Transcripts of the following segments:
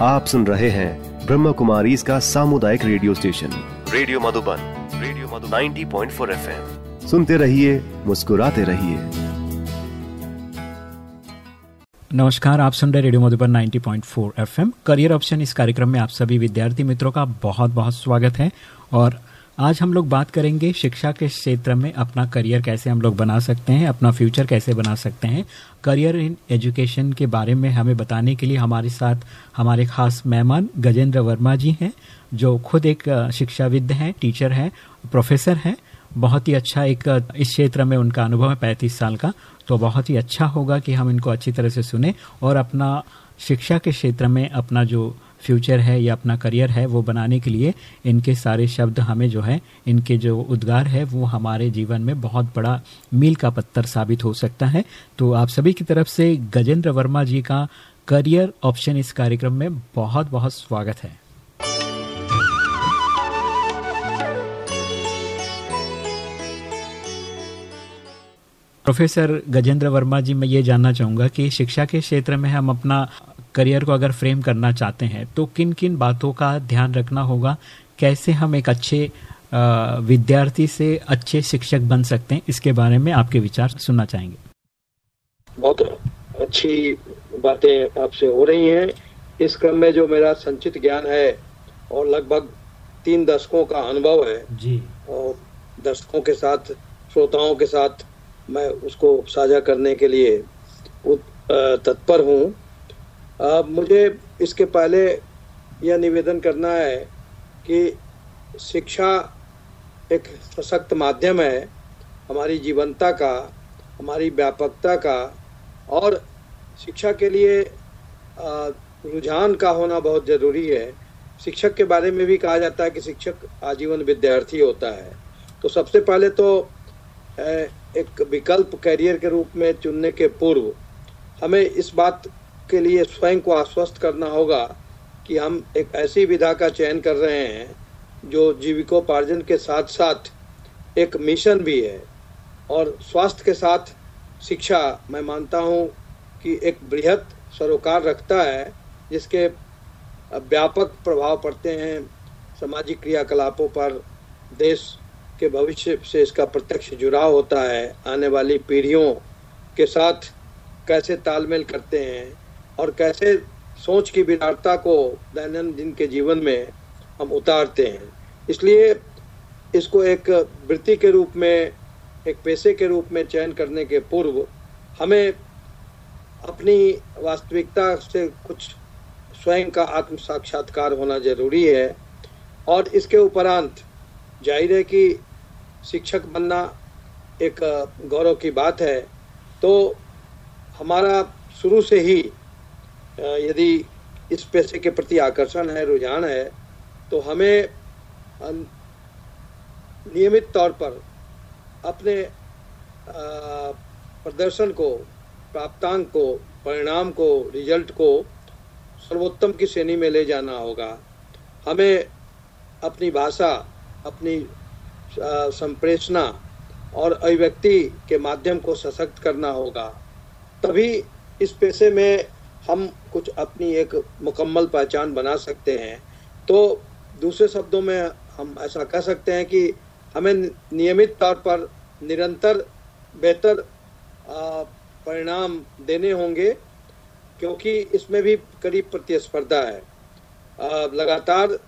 आप सुन रहे हैं ब्रह्म कुमारी इसका सामुदायिक radio station. Radio Madhuban radio Madhu 90.4 FM. सुनते रहिए मुस्कुराते रहिए। नमस्कार आप सुन रहे radio Madhuban 90.4 FM. Career option इस कार्यक्रम में आप सभी विद्यार्थी मित्रों का बहुत बहुत स्वागत है और आज हम लोग बात करेंगे शिक्षा के क्षेत्र में अपना करियर कैसे हम लोग बना सकते हैं, अपना फ्यूचर कैसे बना सकते हैं। करियर इन एजुकेशन के बारे में हमें बताने के लिए हमारे साथ हमारे खास मेहमान गजेंद्र वर्मा जी हैं, जो खुद एक शिक्षाविद हैं, टीचर हैं, प्रोफेसर हैं। बहुत ही अच्छा एक इस क्षेत्र में उनका अनुभव है पैंतीस साल का तो बहुत ही अच्छा होगा कि हम इनको अच्छी तरह से सुने और अपना शिक्षा के क्षेत्र में अपना जो फ्यूचर है या अपना करियर है, वो बनाने के लिए इनके सारे शब्द हमें जो है, इनके जो उद्गार है, वो हमारे जीवन में बहुत बड़ा मील का पत्थर साबित हो सकता है। तो आप सभी की तरफ़ से गजेंद्र वर्मा जी का करियर ऑप्शन इस कार्यक्रम में बहुत बहुत स्वागत है। प्रोफेसर गजेंद्र वर्मा जी मैं ये जानना चाहूँगा कि शिक्षा के क्षेत्र में हम अपना करियर को अगर फ्रेम करना चाहते हैं तो किन किन बातों का ध्यान रखना होगा? कैसे हम एक अच्छे विद्यार्थी से अच्छे शिक्षक बन सकते हैं? इसके बारे में आपके विचार सुनना चाहेंगे। बहुत अच्छी बातें आपसे हो रही हैं। इस क्रम में जो मेरा संचित ज्ञान है और लगभग तीन दशकों का अनुभव है जी। और दर्शकों के साथ श्रोताओं के साथ मैं उसको साझा करने के लिए तत्पर हूँ। आ, मुझे इसके पहले यह निवेदन करना है कि शिक्षा एक सशक्त माध्यम है हमारी जीवनता का हमारी व्यापकता का और शिक्षा के लिए रुझान का होना बहुत ज़रूरी है। शिक्षक के बारे में भी कहा जाता है कि शिक्षक आजीवन विद्यार्थी होता है। तो सबसे पहले तो एक विकल्प कैरियर के रूप में चुनने के पूर्व हमें इस बात के लिए स्वयं को आश्वस्त करना होगा कि हम एक ऐसी विधा का चयन कर रहे हैं जो जीविकोपार्जन के साथ साथ एक मिशन भी है और स्वास्थ्य के साथ शिक्षा मैं मानता हूँ कि एक बृहद सरोकार रखता है जिसके व्यापक प्रभाव पड़ते हैं सामाजिक क्रियाकलापों पर, देश के भविष्य से इसका प्रत्यक्ष जुड़ाव होता है, आने वाली पीढ़ियों के साथ कैसे तालमेल करते हैं और कैसे सोच की विराटता को दैनंदिन के जीवन में हम उतारते हैं। इसलिए इसको एक वृत्ति के रूप में, एक पेशे के रूप में चयन करने के पूर्व हमें अपनी वास्तविकता से कुछ स्वयं का आत्म साक्षात्कार होना ज़रूरी है और इसके उपरांत ज़ाहिर है कि शिक्षक बनना एक गौरव की बात है। तो हमारा शुरू से ही यदि इस पैसे के प्रति आकर्षण है, रुझान है तो हमें नियमित तौर पर अपने प्रदर्शन को, प्राप्तांक को, परिणाम को, रिज़ल्ट को सर्वोत्तम की श्रेणी में ले जाना होगा। हमें अपनी भाषा, अपनी संप्रेषणा और अभिव्यक्ति के माध्यम को सशक्त करना होगा। तभी इस पेशे में हम कुछ अपनी एक मुकम्मल पहचान बना सकते हैं। तो दूसरे शब्दों में हम ऐसा कह सकते हैं कि हमें नियमित तौर पर निरंतर बेहतर परिणाम देने होंगे, क्योंकि इसमें भी करीब प्रतिस्पर्धा है। लगातार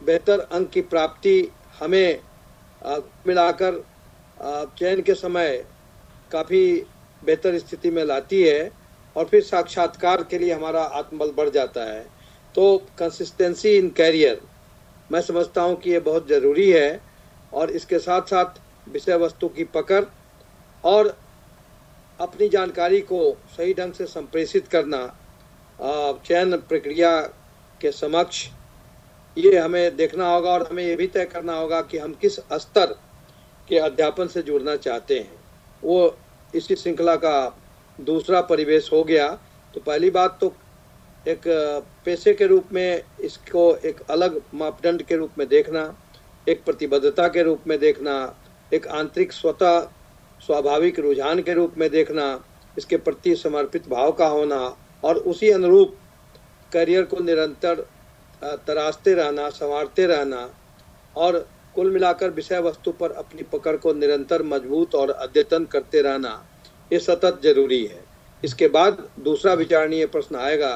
बेहतर अंक की प्राप्ति हमें मिलाकर चयन के समय काफ़ी बेहतर स्थिति में लाती है और फिर साक्षात्कार के लिए हमारा आत्मबल बढ़ जाता है। तो कंसिस्टेंसी इन कैरियर मैं समझता हूँ कि ये बहुत ज़रूरी है और इसके साथ साथ विषय वस्तु की पकड़ और अपनी जानकारी को सही ढंग से संप्रेषित करना चयन प्रक्रिया के समक्ष ये हमें देखना होगा और हमें ये भी तय करना होगा कि हम किस स्तर के अध्यापन से जुड़ना चाहते हैं। वो इसी श्रृंखला का दूसरा परिवेश हो गया। तो पहली बात तो एक, पेशे के रूप में इसको एक अलग मापदंड के रूप में देखना, एक प्रतिबद्धता के रूप में देखना, एक आंतरिक स्वतः स्वाभाविक रुझान के रूप में देखना, इसके प्रति समर्पित भाव का होना और उसी अनुरूप करियर को निरंतर तराशते रहना, संवारते रहना और कुल मिलाकर विषय वस्तु पर अपनी पकड़ को निरंतर मज़बूत और अद्यतन करते रहना, ये सतत ज़रूरी है। इसके बाद दूसरा विचारणीय प्रश्न आएगा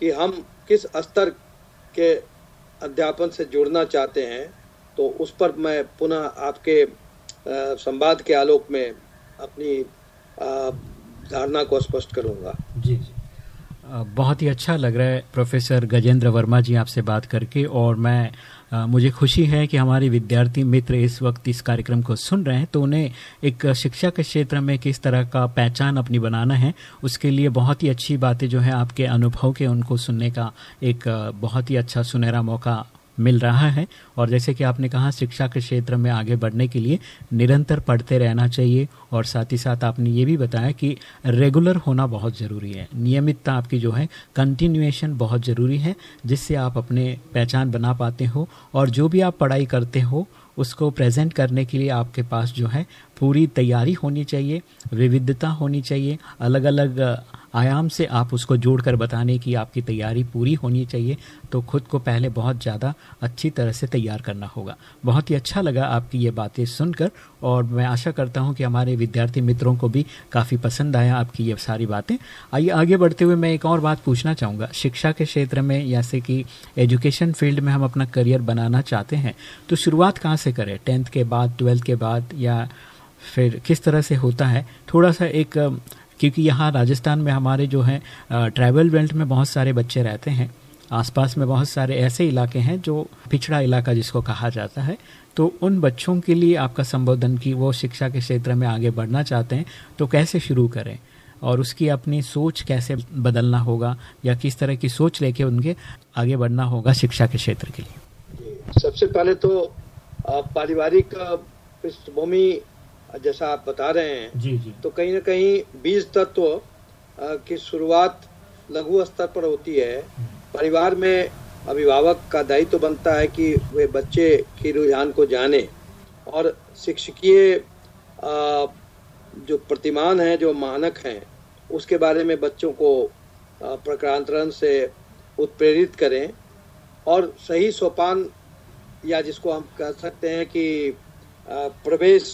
कि हम किस स्तर के अध्यापन से जुड़ना चाहते हैं तो उस पर मैं पुनः आपके संवाद के आलोक में अपनी धारणा को स्पष्ट करूँगा। जी जी। बहुत ही अच्छा लग रहा है प्रोफेसर गजेंद्र वर्मा जी आपसे बात करके और मैं मुझे खुशी है कि हमारे विद्यार्थी मित्र इस वक्त इस कार्यक्रम को सुन रहे हैं तो उन्हें एक शिक्षा के क्षेत्र में किस तरह का पहचान अपनी बनाना है, उसके लिए बहुत ही अच्छी बातें जो है आपके अनुभव के उनको सुनने का एक बहुत ही अच्छा सुनहरा मौका मिल रहा है। और जैसे कि आपने कहा, शिक्षा के क्षेत्र में आगे बढ़ने के लिए निरंतर पढ़ते रहना चाहिए। और साथ ही साथ आपने ये भी बताया कि रेगुलर होना बहुत ज़रूरी है। नियमितता आपकी जो है कंटिन्यूएशन बहुत ज़रूरी है, जिससे आप अपने पहचान बना पाते हो। और जो भी आप पढ़ाई करते हो, उसको प्रेजेंट करने के लिए आपके पास जो है, पूरी तैयारी होनी चाहिए, विविधता होनी चाहिए अलग अलग आयाम से आप उसको जोड़कर बताने की आपकी तैयारी पूरी होनी चाहिए तो खुद को पहले बहुत ज़्यादा अच्छी तरह से तैयार करना होगा। बहुत ही अच्छा लगा आपकी ये बातें सुनकर, और मैं आशा करता हूँ कि हमारे विद्यार्थी मित्रों को भी काफ़ी पसंद आया आपकी ये सारी बातें। आइए, आगे बढ़ते हुए मैं एक और बात पूछना चाहूँगा। शिक्षा के क्षेत्र में, जैसे कि एजुकेशन फ़ील्ड में हम अपना करियर बनाना चाहते हैं तो शुरुआत कहाँ से करें? टेंथ के बाद, ट्वेल्थ के बाद, या फिर किस तरह से होता है? थोड़ा सा एक क्योंकि यहाँ राजस्थान में हमारे जो है ट्राइबल बेल्ट में बहुत सारे बच्चे रहते हैं। आसपास में बहुत सारे ऐसे इलाके हैं जो पिछड़ा इलाका जिसको कहा जाता है। तो उन बच्चों के लिए आपका संबोधन की वो शिक्षा के क्षेत्र में आगे बढ़ना चाहते हैं तो कैसे शुरू करें? और उसकी अपनी सोच कैसे बदलना होगा या किस तरह की सोच लेके उनके आगे बढ़ना होगा शिक्षा के क्षेत्र के लिए? सबसे पहले तो पारिवारिक पृष्ठभूमि जैसा आप बता रहे हैं जी जी। तो कहीं ना कहीं बीज तत्व की शुरुआत लघु स्तर पर होती है। परिवार में अभिभावक का दायित्व तो बनता है कि वे बच्चे की रुझान को जाने और शिक्षकीय जो प्रतिमान है जो मानक हैं उसके बारे में बच्चों को प्रकारांतरण से उत्प्रेरित करें और सही सोपान या जिसको हम कह सकते हैं कि प्रवेश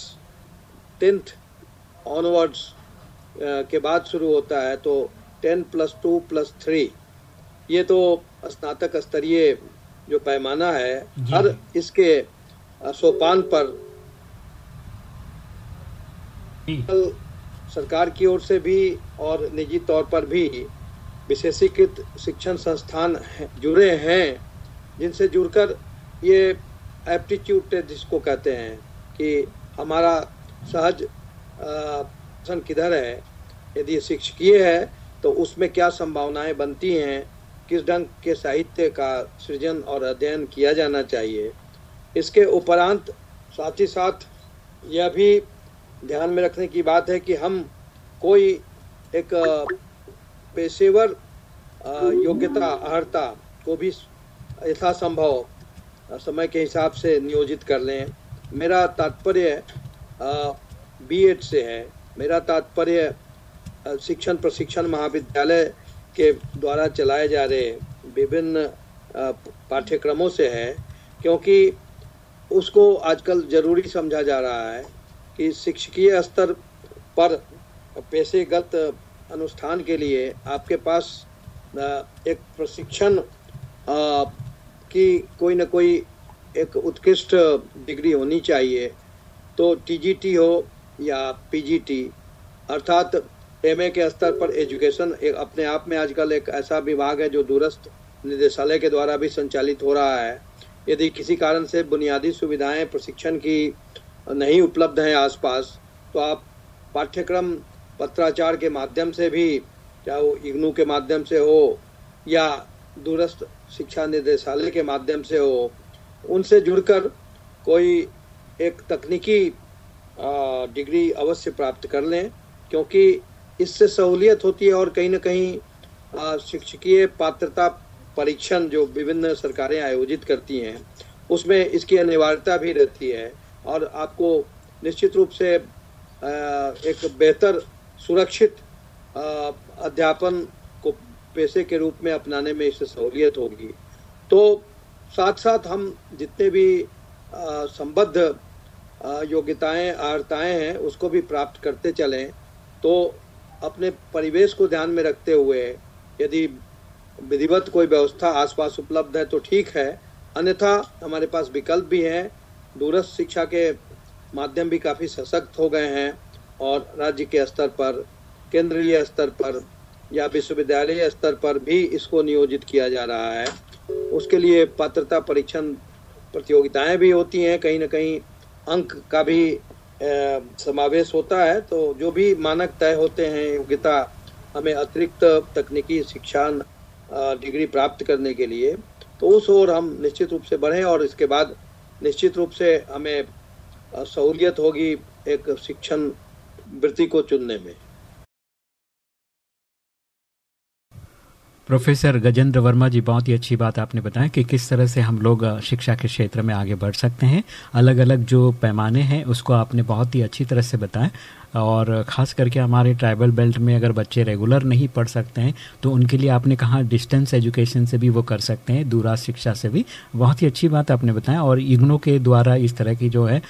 टेंथ ऑनवर्ड्स के बाद शुरू होता है तो ten plus two plus three. ये तो स्नातक स्तरीय जो पैमाना है हर इसके सोपान पर सरकार की ओर से भी और निजी तौर पर भी विशेषीकृत शिक्षण संस्थान जुड़े हैं जिनसे जुड़कर ये एप्टीट्यूड टेस्ट जिसको कहते हैं कि हमारा सहज सन किधर है? यदि शिक्षकीय है तो उसमें क्या संभावनाएँ बनती हैं? किस ढंग के साहित्य का सृजन और अध्ययन किया जाना चाहिए? इसके उपरांत साथ ही साथ यह भी ध्यान में रखने की बात है कि हम कोई एक पेशेवर योग्यता अर्हता को भी यथासंभव समय के हिसाब से नियोजित कर लें। मेरा तात्पर्य बी एड से है। मेरा तात्पर्य शिक्षण प्रशिक्षण महाविद्यालय के द्वारा चलाए जा रहे विभिन्न पाठ्यक्रमों से है, क्योंकि उसको आजकल ज़रूरी समझा जा रहा है कि शिक्षकीय स्तर पर पेशेगत अनुष्ठान के लिए आपके पास एक प्रशिक्षण की कोई ना कोई एक उत्कृष्ट डिग्री होनी चाहिए। तो टीजीटी हो या पीजीटी अर्थात एमए के स्तर पर एजुकेशन एक अपने आप में आजकल एक ऐसा विभाग है जो दूरस्थ निदेशालय के द्वारा भी संचालित हो रहा है। यदि किसी कारण से बुनियादी सुविधाएँ प्रशिक्षण की नहीं उपलब्ध हैं आसपास तो आप पाठ्यक्रम पत्राचार के माध्यम से भी, चाहे वो इग्नू के माध्यम से हो या दूरस्थ शिक्षा निदेशालय के माध्यम से हो, उनसे जुड़कर कोई एक तकनीकी डिग्री अवश्य प्राप्त कर लें, क्योंकि इससे सहूलियत होती है और कहीं ना कहीं शिक्षकीय पात्रता परीक्षण जो विभिन्न सरकारें आयोजित करती हैं, उसमें इसकी अनिवार्यता भी रहती है और आपको निश्चित रूप से एक बेहतर सुरक्षित अध्यापन को पेशे के रूप में अपनाने में इससे सहूलियत होगी। तो साथ साथ हम जितने भी संबद्ध योग्यताएँ, आर्ताएँ हैं, उसको भी प्राप्त करते चलें तो अपने परिवेश को ध्यान में रखते हुए यदि विधिवत कोई व्यवस्था आसपास उपलब्ध है तो ठीक है। अन्यथा हमारे पास विकल्प भी हैं, दूरस्थ शिक्षा के माध्यम भी काफ़ी सशक्त हो गए हैं और राज्य के स्तर पर, केंद्रीय स्तर पर या विश्वविद्यालय स्तर पर भी इसको नियोजित किया जा रहा है। उसके लिए पात्रता परीक्षण प्रतियोगिताएँ भी होती हैं, कहीं ना कहीं अंक का भी समावेश होता है तो जो भी मानक तय होते हैं, योग्यता हमें अतिरिक्त तकनीकी शिक्षा डिग्री प्राप्त करने के लिए तो उस ओर हम निश्चित रूप से बढ़ें और इसके बाद निश्चित रूप से हमें सहूलियत होगी एक शिक्षण वृत्ति को चुनने में। प्रोफेसर गजेंद्र वर्मा जी, बहुत ही अच्छी बात आपने बताया कि किस तरह से हम लोग शिक्षा के क्षेत्र में आगे बढ़ सकते हैं। अलग अलग जो पैमाने हैं, उसको आपने बहुत ही अच्छी तरह से बताया। और ख़ास करके हमारे ट्राइबल बेल्ट में अगर बच्चे रेगुलर नहीं पढ़ सकते हैं तो उनके लिए आपने कहा डिस्टेंस एजुकेशन से भी वो कर सकते हैं, दूरा शिक्षा से भी। बहुत ही अच्छी बात आपने बताया और इग्नो के द्वारा इस तरह की जो है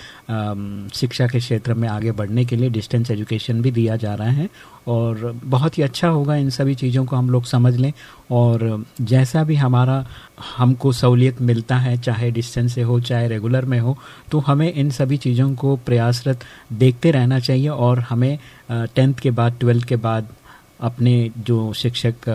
शिक्षा के क्षेत्र में आगे बढ़ने के लिए डिस्टेंस एजुकेशन भी दिया जा रहा है और बहुत ही अच्छा होगा इन सभी चीज़ों को हम लोग समझ लें और जैसा भी हमारा, हमको सहूलियत मिलता है, चाहे डिस्टेंस से हो, चाहे रेगुलर में हो तो हमें इन सभी चीज़ों को प्रयासरत देखते रहना चाहिए और हमें टेंथ के बाद ट्वेल्थ के बाद अपने जो शिक्षक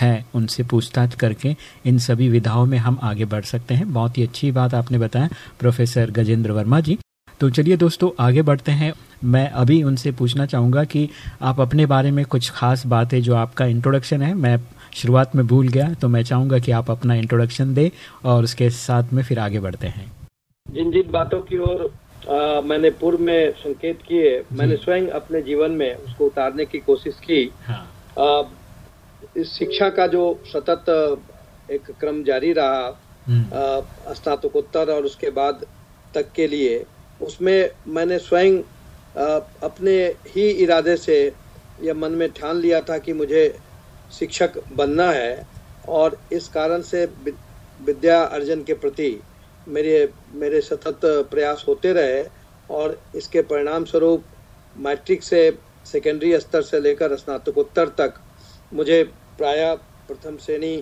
हैं, उनसे पूछताछ करके इन सभी विधाओं में हम आगे बढ़ सकते हैं। बहुत ही अच्छी बात आपने बताया, प्रोफेसर गजेंद्र वर्मा जी। तो चलिए दोस्तों, आगे बढ़ते हैं। मैं अभी उनसे पूछना चाहूँगा कि आप अपने बारे में कुछ खास बातें जो आपका इंट्रोडक्शन है, मैं शुरुआत में भूल गया तो मैं चाहूँगा कि आप अपना इंट्रोडक्शन दें और उसके साथ में फिर आगे बढ़ते हैं जिन जिन बातों की ओर मैंने पूर्व में संकेत किए मैंने स्वयं अपने जीवन में उसको उतारने की कोशिश की हाँ। आ, इस शिक्षा का जो सतत एक क्रम जारी रहा हम्म। स्नातकोत्तर और उसके बाद तक के लिए उसमें मैंने स्वयं अपने ही इरादे से यह मन में ठान लिया था कि मुझे शिक्षक बनना है और इस कारण से विद्या अर्जन के प्रति मेरे मेरे सतत प्रयास होते रहे और इसके परिणाम स्वरूप मैट्रिक से सेकेंडरी स्तर से लेकर स्नातकोत्तर तक मुझे प्राय प्रथम श्रेणी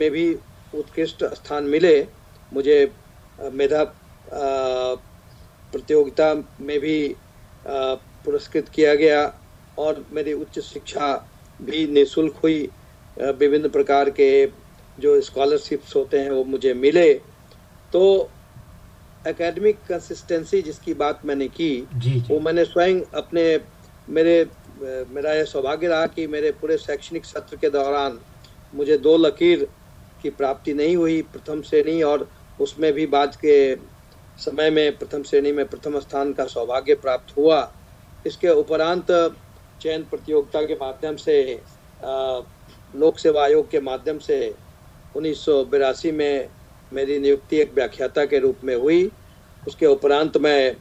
में भी उत्कृष्ट स्थान मिले। मुझे मेधा प्रतियोगिता में भी पुरस्कृत किया गया और मेरी उच्च शिक्षा भी निःशुल्क हुई विभिन्न प्रकार के जो स्कॉलरशिप्स होते हैं वो मुझे मिले तो एकेडमिक कंसिस्टेंसी जिसकी बात मैंने की जी, जी. वो मैंने स्वयं अपने मेरे मेरा यह सौभाग्य रहा कि मेरे पूरे शैक्षणिक सत्र के दौरान मुझे दो लकीर की प्राप्ति नहीं हुई प्रथम श्रेणी और उसमें भी बाद के समय में प्रथम श्रेणी में प्रथम स्थान का सौभाग्य प्राप्त हुआ इसके उपरांत चयन प्रतियोगिता के माध्यम से लोक सेवा आयोग के माध्यम से उन्नीस में मेरी नियुक्ति एक व्याख्याता के रूप में हुई। उसके उपरांत मैं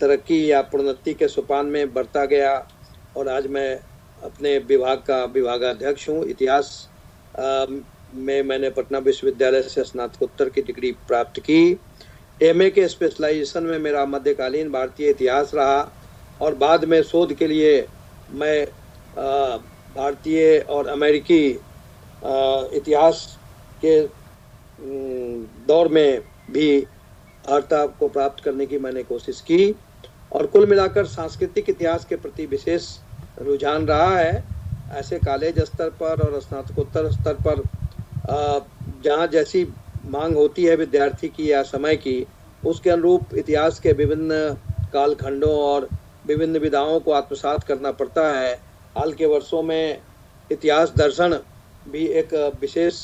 तरक्की या प्रोन्नति के सोपान में बढ़ता गया और आज मैं अपने विभाग का विभागाध्यक्ष हूँ। इतिहास आ, में मैंने पटना विश्वविद्यालय से स्नातकोत्तर की डिग्री प्राप्त की। एमए के स्पेशलाइजेशन में मेरा मध्यकालीन भारतीय इतिहास रहा। और बाद में शोध के लिए मैं भारतीय और अमेरिकी इतिहास के दौर में भी अर्ता को प्राप्त करने की मैंने कोशिश की और कुल मिलाकर सांस्कृतिक इतिहास के प्रति विशेष रुझान रहा है। ऐसे कॉलेज स्तर पर और स्नातकोत्तर स्तर पर जहाँ जैसी मांग होती है विद्यार्थी की या समय की, उसके अनुरूप इतिहास के विभिन्न कालखंडों और विभिन्न विधाओं को आत्मसात करना पड़ता है। हाल के वर्षों में इतिहास दर्शन भी एक विशेष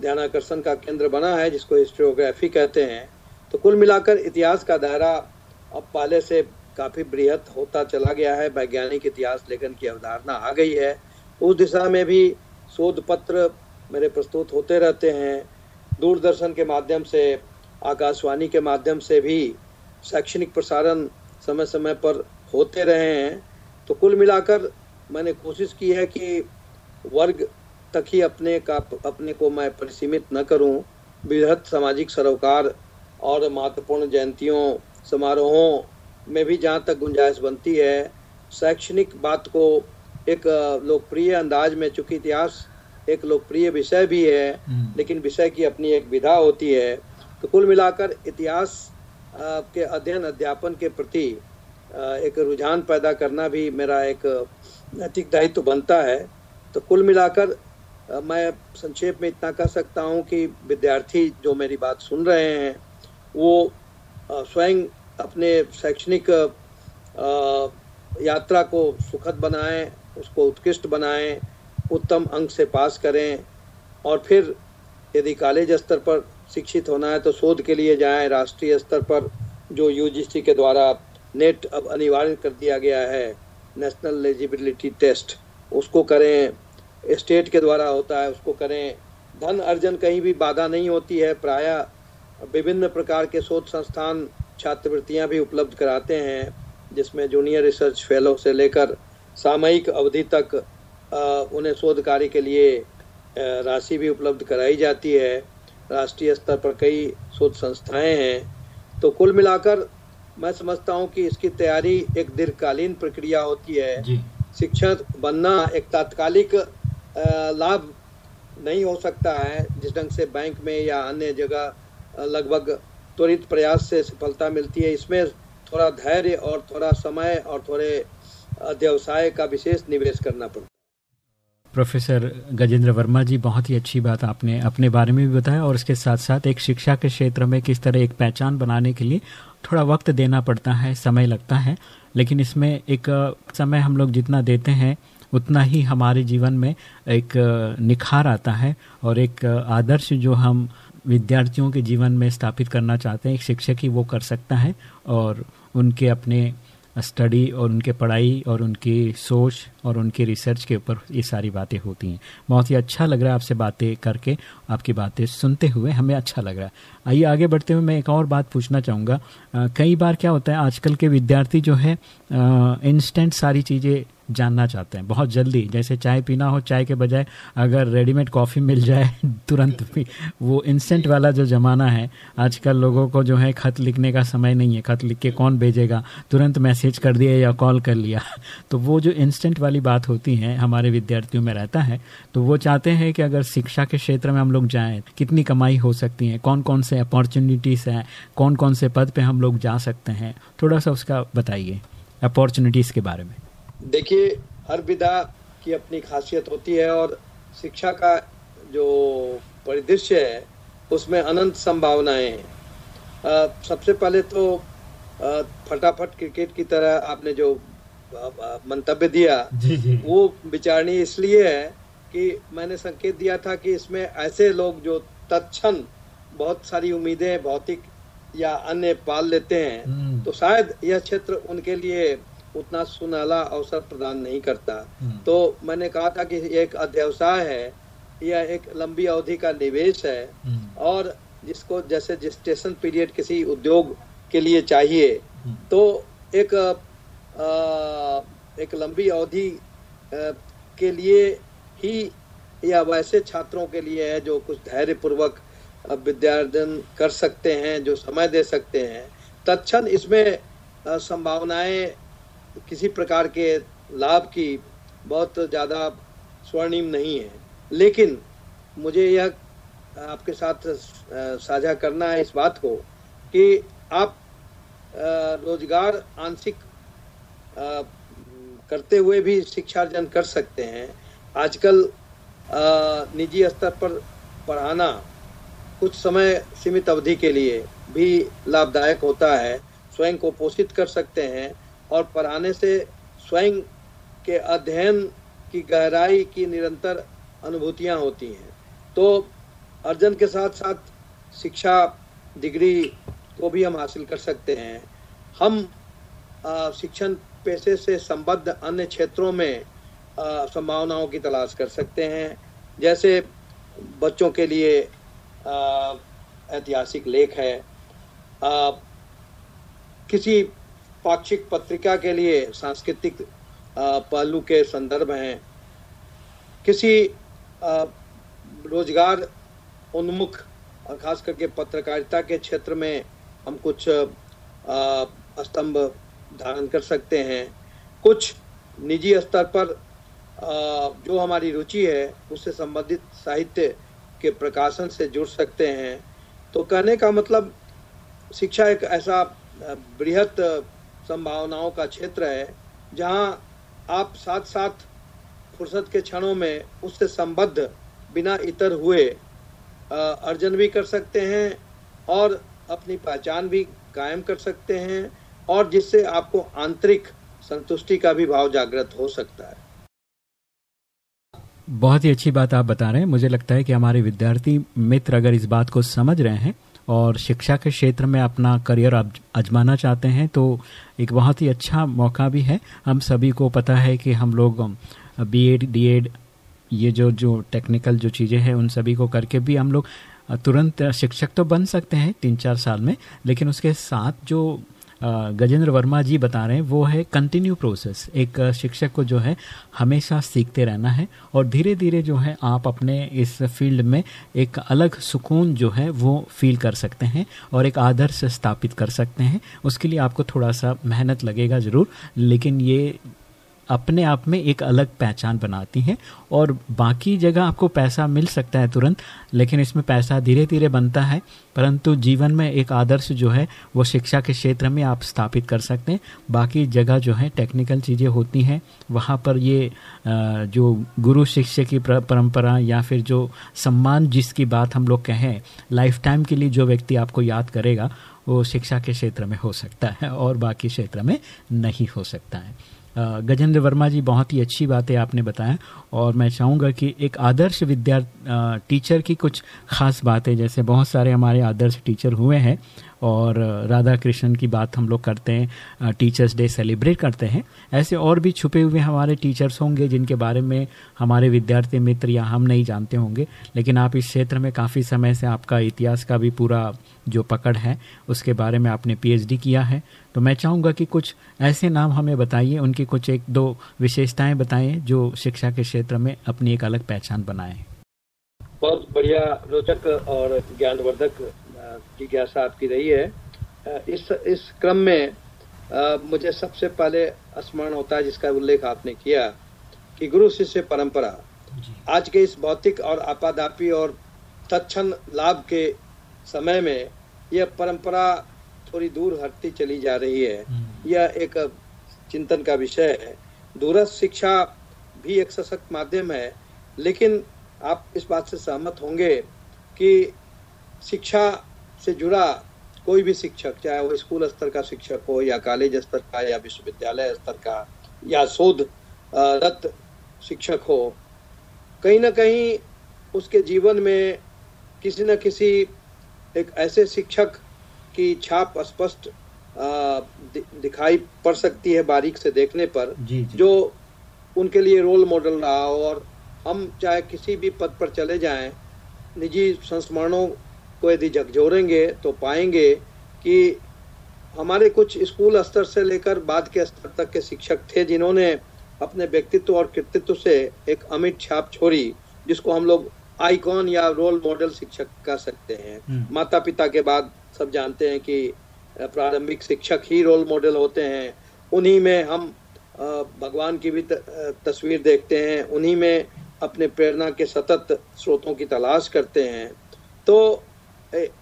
ध्यानाकर्षण का केंद्र बना है, जिसको हिस्ट्रियोग्राफी कहते हैं। तो कुल मिलाकर इतिहास का दायरा अब पहले से काफ़ी बृहद होता चला गया है। वैज्ञानिक इतिहास, लेखन की अवधारणा आ गई है। उस दिशा में भी शोध पत्र मेरे प्रस्तुत होते रहते हैं। दूरदर्शन के माध्यम से, आकाशवाणी के माध्यम से भी शैक्षणिक प्रसारण समय समय पर होते रहे हैं तो कुल मिलाकर मैंने कोशिश की है कि वर्ग तक ही अपने का अपने को मैं परिसीमित न करूँ बृहद सामाजिक सरोकार और महत्वपूर्ण जयंतियों समारोहों में भी जहाँ तक गुंजाइश बनती है शैक्षणिक बात को एक लोकप्रिय अंदाज में चूँकि इतिहास एक लोकप्रिय विषय भी है हम्म। लेकिन विषय की अपनी एक विधा होती है तो कुल मिलाकर इतिहास के अध्ययन अध्यापन के प्रति एक रुझान पैदा करना भी मेरा एक नैतिक दायित्व बनता है। तो कुल मिलाकर मैं संक्षेप में इतना कह सकता हूँ कि विद्यार्थी जो मेरी बात सुन रहे हैं, वो स्वयं अपने शैक्षणिक यात्रा को सुखद बनाएँ, उसको उत्कृष्ट बनाएँ, उत्तम अंक से पास करें और फिर यदि कॉलेज स्तर पर शिक्षित होना है तो शोध के लिए जाएँ, राष्ट्रीय स्तर पर जो यूजीसी के द्वारा नेट अब अनिवार्य कर दिया गया है। नेशनल एलिजिबिलिटी टेस्ट, उसको करें। स्टेट के द्वारा होता है, उसको करें। धन अर्जन कहीं भी बाधा नहीं होती है, प्राय विभिन्न प्रकार के शोध संस्थान छात्रवृत्तियाँ भी उपलब्ध कराते हैं, जिसमें जूनियर रिसर्च फेलो से लेकर सामयिक अवधि तक उन्हें शोध कार्य के लिए राशि भी उपलब्ध कराई जाती है। राष्ट्रीय स्तर पर कई शोध संस्थाएँ हैं। तो कुल मिलाकर मैं समझता हूँ कि इसकी तैयारी एक दीर्घकालीन प्रक्रिया होती है। शिक्षक बनना एक तात्कालिक लाभ नहीं हो सकता है जिस ढंग से बैंक में या अन्य जगह लगभग त्वरित प्रयास से सफलता मिलती है। इसमें थोड़ा धैर्य और थोड़ा समय और थोड़े व्यवसाय का विशेष निवेश करना पड़ता है। प्रोफेसर गजेंद्र वर्मा जी बहुत ही अच्छी बात आपने अपने बारे में भी बताया और इसके साथ साथ एक शिक्षा के क्षेत्र में किस तरह एक पहचान बनाने के लिए थोड़ा वक्त देना पड़ता है, समय लगता है, लेकिन इसमें एक समय हम लोग जितना देते हैं, उतना ही हमारे जीवन में एक निखार आता है और एक आदर्श जो हम विद्यार्थियों के जीवन में स्थापित करना चाहते हैं, एक शिक्षक ही वो कर सकता है और उनके अपने स्टडी और उनके पढ़ाई और उनकी सोच और उनकी रिसर्च के ऊपर ये सारी बातें होती हैं। बहुत ही अच्छा लग रहा है आपसे बातें करके, आपकी बातें सुनते हुए, हमें अच्छा लग रहा है। आइए आगे बढ़ते हुए मैं एक और बात पूछना चाहूँगा। कई बार क्या होता है, आजकल के विद्यार्थी जो है इंस्टेंट सारी चीज़ें जानना चाहते हैं। बहुत जल्दी जैसे चाय पीना हो चाय के बजाय अगर रेडीमेड कॉफ़ी मिल जाए तुरंत भी। वो इंस्टेंट वाला जो ज़माना है आजकल लोगों को जो है ख़त लिखने का समय नहीं है। ख़त लिख के कौन भेजेगा? तुरंत मैसेज कर दिया या कॉल कर लिया। तो वो जो इंस्टेंट वाली बात होती है हमारे विद्यार्थियों में रहता है तो वो चाहते हैं कि अगर शिक्षा के क्षेत्र में हम लोग जाएँ कितनी कमाई हो सकती है कौन कौन से अपॉर्चुनिटीज़ हैं कौन कौन से पद पर हम लोग जा सकते हैं थोड़ा सा उसका बताइए अपॉर्चुनिटीज़ के बारे में। देखिए हर विधा की अपनी खासियत होती है और शिक्षा का जो परिदृश्य है उसमें अनंत संभावनाएँ हैं सबसे पहले तो फटाफट क्रिकेट की तरह आपने जो मंतव्य दिया जी जी। वो विचारणीय इसलिए है कि मैंने संकेत दिया था कि इसमें ऐसे लोग जो तत्क्षण बहुत सारी उम्मीदें भौतिक या अन्य पाल लेते हैं हम्म। तो शायद यह क्षेत्र उनके लिए उतना सुनहला अवसर प्रदान नहीं करता हम्म। तो मैंने कहा था कि एक अध्यवसाय है यह एक लंबी अवधि का निवेश है हम्म। और जिसको जैसे जिस्टेशन पीरियड किसी उद्योग के लिए चाहिए हम्म। तो एक आ, एक लंबी अवधि के लिए ही या वैसे छात्रों के लिए है जो कुछ धैर्य पूर्वक विद्यार्जन कर सकते हैं जो समय दे सकते हैं तत्न इसमें संभावनाएँ किसी प्रकार के लाभ की बहुत ज़्यादा स्वर्णिम नहीं है। लेकिन मुझे यह आपके साथ साझा करना है इस बात को कि आप रोज़गार आंशिक करते हुए भी शिक्षार्जन कर सकते हैं। आजकल निजी स्तर पर पढ़ाना कुछ समय सीमित अवधि के लिए भी लाभदायक होता है। स्वयं को पोषित कर सकते हैं। और पढ़ाने से स्वयं के अध्ययन की गहराई की निरंतर अनुभूतियाँ होती हैं। तो अर्जन के साथ साथ शिक्षा डिग्री को भी हम हासिल कर सकते हैं। हम शिक्षण पेशे से संबद्ध अन्य क्षेत्रों में संभावनाओं की तलाश कर सकते हैं। जैसे बच्चों के लिए ऐतिहासिक लेख है। आ, किसी पाक्षिक पत्रिका के लिए सांस्कृतिक पहलू के संदर्भ हैं। किसी रोज़गार उन्मुख और खास करके पत्रकारिता के क्षेत्र में हम कुछ स्तंभ धारण कर सकते हैं। कुछ निजी स्तर पर जो हमारी रुचि है, उससे संबंधित साहित्य के प्रकाशन से जुड़ सकते हैं। तो कहने का मतलब शिक्षा एक ऐसा बृहत संभावनाओं का क्षेत्र है, जहाँ आप साथ साथ फुर्सत के क्षणों में उससे संबद्ध, बिना इतर हुए अर्जन भी कर सकते हैं और अपनी पहचान भी कायम कर सकते हैं और जिससे आपको आंतरिक संतुष्टि का भी भाव जागृत हो सकता है। बहुत ही अच्छी बात आप बता रहे हैं। मुझे लगता है कि हमारे विद्यार्थी मित्र अगर इस बात को समझ रहे हैं और शिक्षा के क्षेत्र में अपना करियर आजमाना चाहते हैं तो एक बहुत ही अच्छा मौका भी है। हम सभी को पता है कि हम लोग बी एड डी एड ये जो जो टेक्निकल जो चीज़ें हैं, उन सभी को करके भी हम लोग तुरंत शिक्षक तो बन सकते हैं तीन चार साल में, लेकिन उसके साथ जो गजेंद्र वर्मा जी बता रहे हैं, वो है कंटिन्यू प्रोसेस एक शिक्षक को जो है हमेशा सीखते रहना है और धीरे धीरे जो है आप अपने इस फ़ील्ड में एक अलग सुकून जो है वो फील कर सकते हैं और एक आदर्श स्थापित कर सकते हैं। उसके लिए आपको थोड़ा सा मेहनत लगेगा ज़रूर, लेकिन ये अपने आप में एक अलग पहचान बनाती हैं और बाकी जगह आपको पैसा मिल सकता है तुरंत, लेकिन इसमें पैसा धीरे धीरे बनता है, परंतु जीवन में एक आदर्श जो है, वो शिक्षा के क्षेत्र में आप स्थापित कर सकते हैं। बाकी जगह जो है टेक्निकल चीज़ें होती हैं, वहाँ पर ये जो गुरु शिष्य की परंपरा या फिर जो सम्मान जिसकी बात हम लोग कहें लाइफ टाइम के लिए जो व्यक्ति आपको याद करेगा, वो शिक्षा के क्षेत्र में हो सकता है और बाकी क्षेत्र में नहीं हो सकता है। गजेंद्र वर्मा जी, बहुत ही अच्छी बातें आपने बताया और मैं चाहूँगा कि एक आदर्श विद्यार्थी टीचर की कुछ खास बातें, जैसे बहुत सारे हमारे आदर्श टीचर हुए हैं और राधा कृष्ण की बात हम लोग करते हैं टीचर्स डे सेलिब्रेट करते हैं। ऐसे और भी छुपे हुए हमारे टीचर्स होंगे जिनके बारे में हमारे विद्यार्थी मित्र या हम नहीं जानते होंगे, लेकिन आप इस क्षेत्र में काफ़ी समय से आपका इतिहास का भी पूरा जो पकड़ है, उसके बारे में आपने पीएचडी किया है। तो मैं चाहूँगा कि कुछ ऐसे नाम हमें बताइए, उनकी कुछ एक दो विशेषताएँ बताएँ जो शिक्षा के क्षेत्र में अपनी एक अलग पहचान बनाए। बहुत बढ़िया रोचक और ज्ञानवर्धक जिज्ञासा आपकी रही है। इस इस क्रम में आ, मुझे सबसे पहले स्मरण होता है जिसका उल्लेख आपने किया कि गुरु शिष्य परंपरा। आज के इस भौतिक और आपादापी और तत्न लाभ के समय में यह परंपरा थोड़ी दूर हटती चली जा रही है। हम्म। यह एक चिंतन का विषय है। दूरस्थ शिक्षा भी एक सशक्त माध्यम है लेकिन आप इस बात से सहमत होंगे कि शिक्षा से जुड़ा कोई भी शिक्षक चाहे वो स्कूल स्तर का शिक्षक हो या कॉलेज स्तर का या विश्वविद्यालय स्तर का या शोध रत शिक्षक हो कहीं ना कहीं उसके जीवन में किसी न किसी एक ऐसे शिक्षक की छाप स्पष्ट दिखाई पड़ सकती है बारीक से देखने पर जी, जी. जो उनके लिए रोल मॉडल रहा और हम चाहे किसी भी पद पर चले जाएँ निजी संस्मरणों को यदि झकझोरेंगे तो पाएँगे कि हमारे कुछ स्कूल स्तर से लेकर बाद के स्तर तक के शिक्षक थे जिन्होंने अपने व्यक्तित्व और कृतित्व से एक अमिट छाप छोड़ी जिसको हम लोग आइकॉन या रोल मॉडल शिक्षक कह सकते हैं। हम्म। माता पिता के बाद सब जानते हैं कि प्रारंभिक शिक्षक ही रोल मॉडल होते हैं। उन्हीं में हम भगवान की भी तस्वीर देखते हैं। उन्हीं में अपने प्रेरणा के सतत स्रोतों की तलाश करते हैं। तो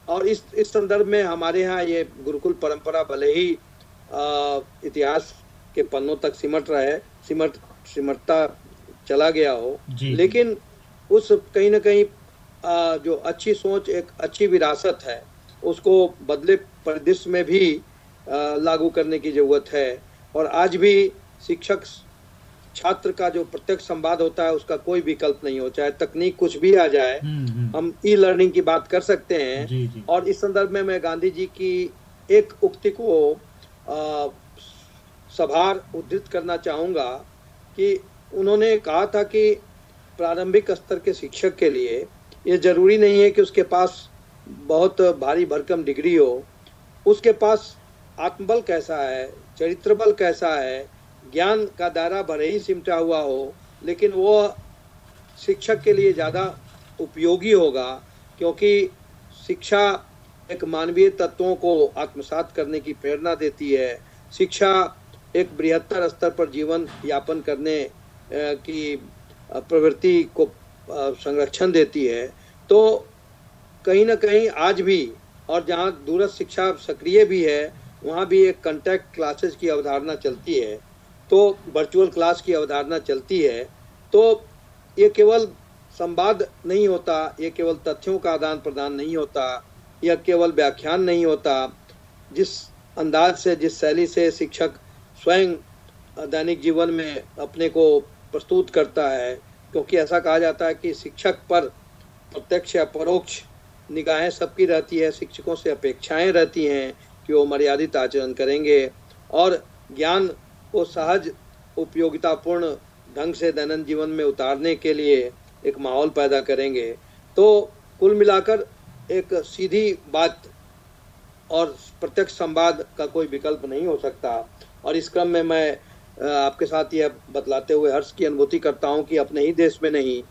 और इस इस संदर्भ में हमारे यहाँ ये गुरुकुल परंपरा भले ही इतिहास के पन्नों तक सिमट रहा है सिमट सिमटता चला गया हो लेकिन उस कहीं ना कहीं आ, जो अच्छी सोच एक अच्छी विरासत है उसको बदले परिदृश्य में भी लागू करने की ज़रूरत है। और आज भी शिक्षक छात्र का जो प्रत्यक्ष संवाद होता है उसका कोई विकल्प नहीं हो चाहे तकनीक कुछ भी आ जाए हम्म, हम्म। हम ई लर्निंग की बात कर सकते हैं जी, जी. और इस संदर्भ में मैं गांधी जी की एक उक्ति को सभार उद्धृत करना चाहूँगा कि उन्होंने कहा था कि प्रारंभिक स्तर के शिक्षक के लिए ये ज़रूरी नहीं है कि उसके पास बहुत भारी भरकम डिग्री हो उसके पास आत्मबल कैसा है चरित्र बल कैसा है ज्ञान का दायरा भले ही सिमटा हुआ हो, लेकिन वो शिक्षक के लिए ज़्यादा उपयोगी होगा, क्योंकि शिक्षा एक मानवीय तत्वों को आत्मसात करने की प्रेरणा देती है। शिक्षा एक बृहत्तर स्तर पर जीवन यापन करने की प्रवृत्ति को संरक्षण देती है। तो कहीं ना कहीं आज भी, और जहाँ दूरस्थ शिक्षा सक्रिय भी है, वहाँ भी एक कंटेक्ट क्लासेस की अवधारणा चलती है। तो वर्चुअल क्लास की अवधारणा चलती है तो ये केवल संवाद नहीं होता, ये केवल तथ्यों का आदान प्रदान नहीं होता यह केवल व्याख्यान नहीं होता, जिस अंदाज से, जिस शैली से शिक्षक स्वयं दैनिक जीवन में अपने को प्रस्तुत करता है, क्योंकि ऐसा कहा जाता है कि शिक्षक पर प्रत्यक्ष या परोक्ष निगाहें सबकी रहती है, शिक्षकों से अपेक्षाएँ रहती हैं कि वो मर्यादित आचरण करेंगे, और ज्ञान को सहज, उपयोगितापूर्ण ढंग से दैनंदिन जीवन में उतारने के लिए एक माहौल पैदा करेंगे। तो कुल मिलाकर एक सीधी बात और प्रत्यक्ष संवाद का कोई विकल्प नहीं हो सकता। और इस क्रम में मैं आपके साथ यह बतलाते हुए हर्ष की अनुभूति करता हूँ कि अपने ही देश में नहीं,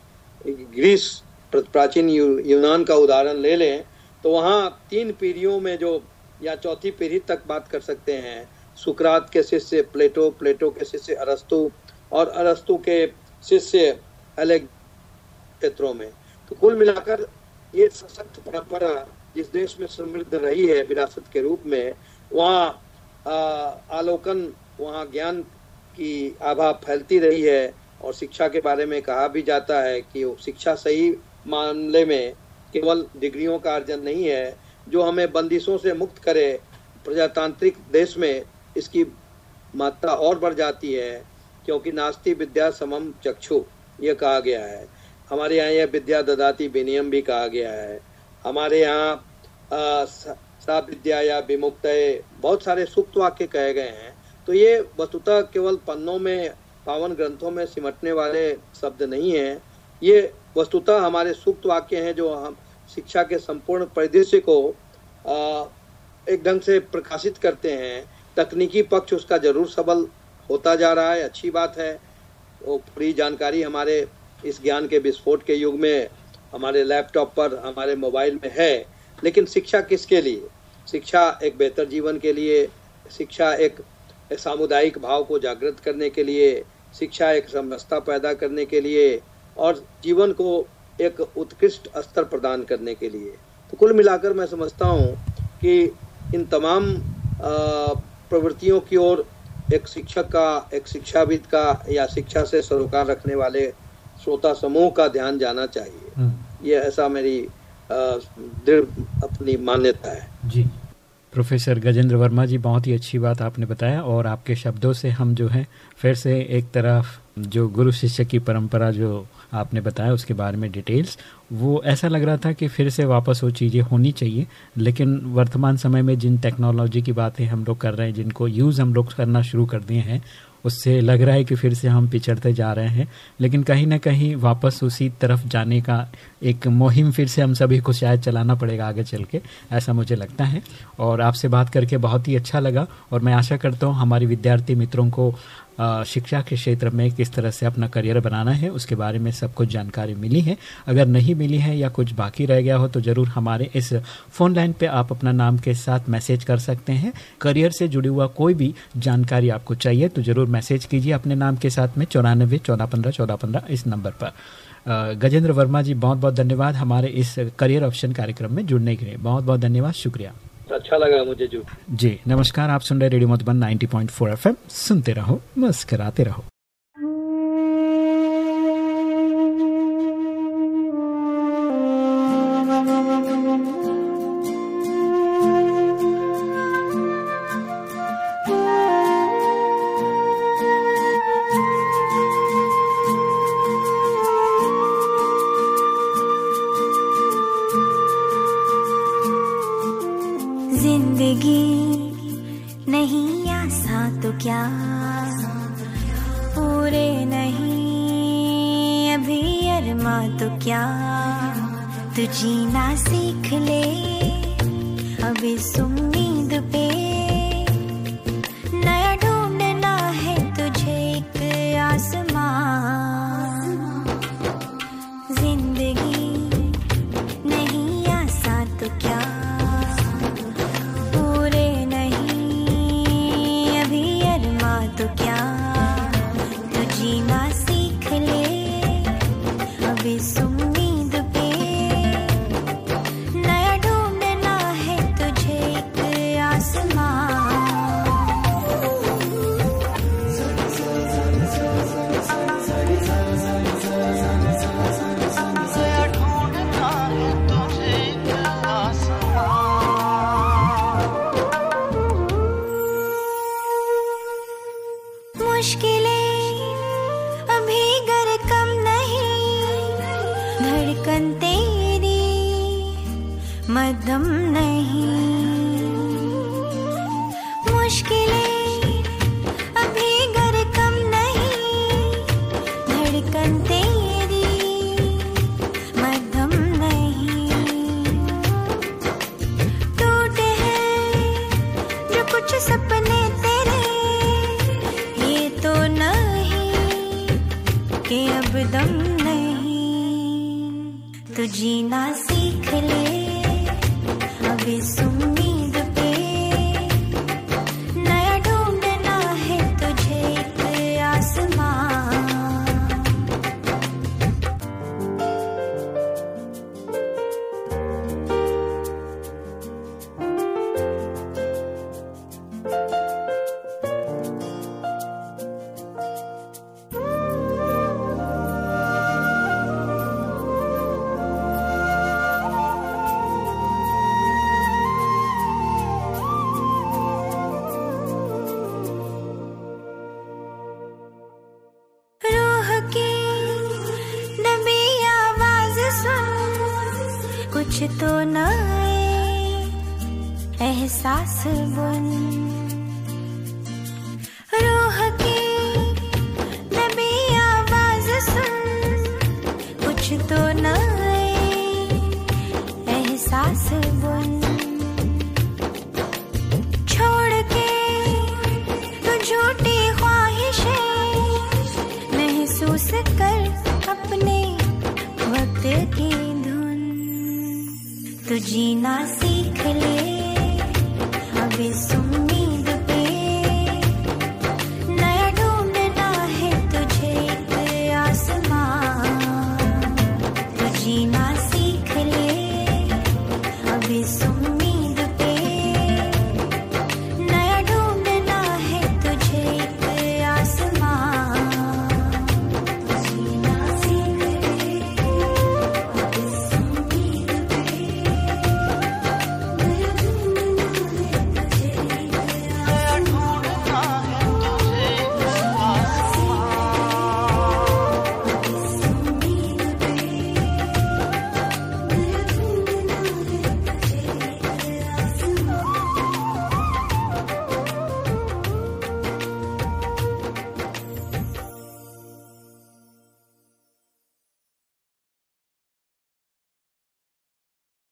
ग्रीस प्राचीन यूनान का उदाहरण ले लें तो वहाँ तीन पीढ़ियों में जो, या चौथी पीढ़ी तक बात कर सकते हैं। सुकरात के शिष्य, प्लेटो प्लेटो के शिष्य, अरस्तु और अरस्तु के शिष्य अलग क्षेत्रों में। तो कुल मिलाकर ये सशक्त परंपरा जिस देश में समृद्ध रही है, विरासत के रूप में, वहाँ आलोकन, वहाँ ज्ञान की आभा फैलती रही है और शिक्षा के बारे में कहा भी जाता है कि शिक्षा सही मामले में केवल डिग्रियों का अर्जन नहीं है, जो हमें बंदिशों से मुक्त करे प्रजातांत्रिक देश में इसकी मात्रा और बढ़ जाती है, क्योंकि नास्ति विद्या समम चक्षु, ये कहा गया है। हमारे यहाँ यह विद्या ददाती विनियम भी कहा गया है। हमारे यहाँ सा विद्या या विमुक्त बहुत सारे सुप्त वाक्य कहे गए हैं। तो ये वस्तुतः केवल पन्नों में, पावन ग्रंथों में सिमटने वाले शब्द नहीं हैं। ये वस्तुतः हमारे सुप्त वाक्य हैं जो हम शिक्षा के संपूर्ण परिदृश्य को एक ढंग से प्रकाशित करते हैं। तकनीकी पक्ष उसका ज़रूर सबल होता जा रहा है। अच्छी बात है। वो पूरी जानकारी हमारे इस ज्ञान के विस्फोट के युग में हमारे लैपटॉप पर हमारे मोबाइल में है। लेकिन शिक्षा किसके लिए? शिक्षा एक बेहतर जीवन के लिए शिक्षा एक, सामुदायिक भाव को जागृत करने के लिए शिक्षा एक समरसता पैदा करने के लिए और जीवन को एक उत्कृष्ट स्तर प्रदान करने के लिए। तो कुल मिलाकर मैं समझता हूँ कि इन तमाम प्रवृत्तियों की ओर एक शिक्षक का एक शिक्षाविद का या शिक्षा से सरोकार रखने वाले श्रोता समूह का ध्यान जाना चाहिए। हम्म। ये ऐसा मेरी दृढ़ अपनी मान्यता है। जी। प्रोफेसर गजेंद्र वर्मा जी बहुत ही अच्छी बात आपने बताया और आपके शब्दों से हम जो है फिर से एक तरफ़ जो गुरु शिष्य की परंपरा जो आपने बताया, उसके बारे में डिटेल्स वो ऐसा लग रहा था कि फिर से वापस वो चीज़ें होनी चाहिए। लेकिन वर्तमान समय में जिन टेक्नोलॉजी की बातें हम लोग कर रहे हैं, जिनको यूज़ हम लोग करना शुरू कर दिए हैं, उससे लग रहा है कि फिर से हम पिछड़ते जा रहे हैं। लेकिन कहीं ना कहीं वापस उसी तरफ़ जाने का एक मुहिम फिर से हम सभी को शायद चलाना पड़ेगा आगे चल के, ऐसा मुझे लगता है। और आपसे बात करके बहुत ही अच्छा लगा, और मैं आशा करता हूँ हमारे विद्यार्थी मित्रों को शिक्षा के क्षेत्र में किस तरह से अपना करियर बनाना है, उसके बारे में सब कुछ जानकारी मिली है। अगर नहीं मिली है या कुछ बाकी रह गया हो तो ज़रूर हमारे इस फ़ोन लाइन पे आप अपना नाम के साथ मैसेज कर सकते हैं। करियर से जुड़ी हुआ कोई भी जानकारी आपको चाहिए तो ज़रूर मैसेज कीजिए अपने नाम के साथ में चौरानबे चौदह पंद्रह चौदह पंद्रह इस नंबर पर। गजेंद्र वर्मा जी बहुत बहुत धन्यवाद हमारे इस करियर ऑप्शन कार्यक्रम में जुड़ने के लिए। बहुत बहुत धन्यवाद, शुक्रिया। अच्छा लगा मुझे जो। जी, नमस्कार, आप सुन रहे रेडियो मधुबन 90.4 एफएम। सुनते रहो, मस्कराते रहो। की धुन तू जीना सीख ले। अब इस